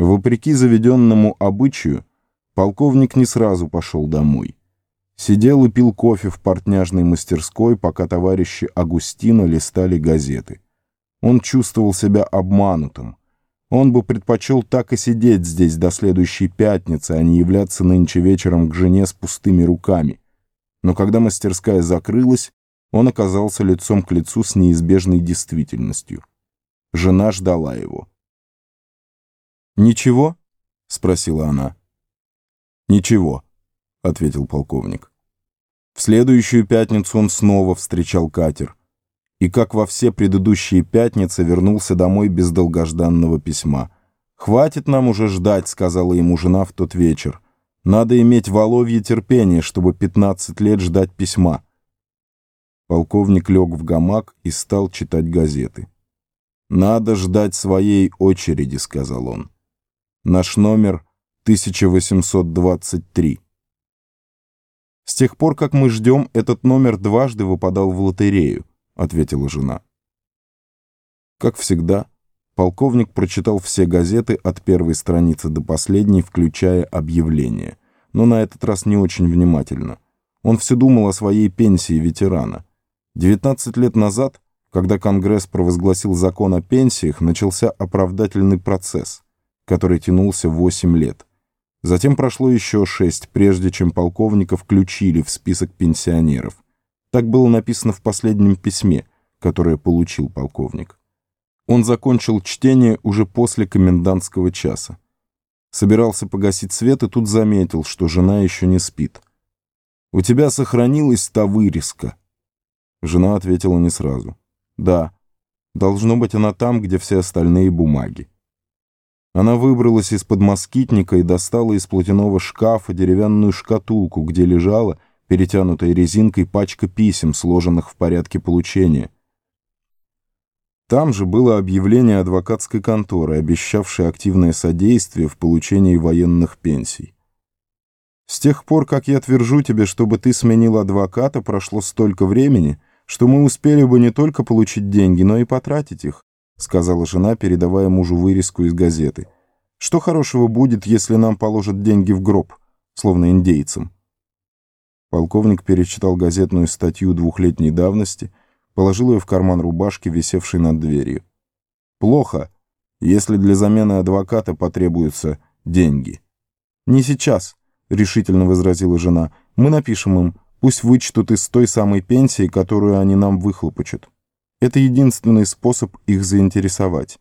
Вопреки заведенному обычаю, полковник не сразу пошел домой. Сидел и пил кофе в портняжной мастерской, пока товарищи Агустина листали газеты. Он чувствовал себя обманутым. Он бы предпочел так и сидеть здесь до следующей пятницы, а не являться нынче вечером к жене с пустыми руками. Но когда мастерская закрылась, он оказался лицом к лицу с неизбежной действительностью. Жена ждала его. «Ничего?» — спросила она. «Ничего», — ответил полковник. В следующую пятницу он снова встречал катер. И, как во все предыдущие пятницы, вернулся домой без долгожданного письма. «Хватит нам уже ждать», — сказала ему жена в тот вечер. «Надо иметь воловье терпение, чтобы 15 лет ждать письма». Полковник лег в гамак и стал читать газеты. «Надо ждать своей очереди», — сказал он. Наш номер 1823. С тех пор, как мы ждем, этот номер дважды выпадал в лотерею, ответила жена. Как всегда, полковник прочитал все газеты от первой страницы до последней, включая объявление, но на этот раз не очень внимательно. Он все думал о своей пенсии ветерана. 19 лет назад, когда Конгресс провозгласил закон о пенсиях, начался оправдательный процесс — который тянулся 8 лет. Затем прошло еще шесть, прежде чем полковника включили в список пенсионеров. Так было написано в последнем письме, которое получил полковник. Он закончил чтение уже после комендантского часа. Собирался погасить свет и тут заметил, что жена еще не спит. «У тебя сохранилась та вырезка?» Жена ответила не сразу. «Да, должно быть она там, где все остальные бумаги». Она выбралась из-под москитника и достала из платяного шкафа деревянную шкатулку, где лежала, перетянутая резинкой, пачка писем, сложенных в порядке получения. Там же было объявление адвокатской конторы, обещавшее активное содействие в получении военных пенсий. «С тех пор, как я твержу тебе, чтобы ты сменил адвоката, прошло столько времени, что мы успели бы не только получить деньги, но и потратить их. — сказала жена, передавая мужу вырезку из газеты. «Что хорошего будет, если нам положат деньги в гроб, словно индейцам?» Полковник перечитал газетную статью двухлетней давности, положил ее в карман рубашки, висевшей над дверью. «Плохо, если для замены адвоката потребуются деньги». «Не сейчас», — решительно возразила жена. «Мы напишем им, пусть вычтут из той самой пенсии, которую они нам выхлопочут». Это единственный способ их заинтересовать.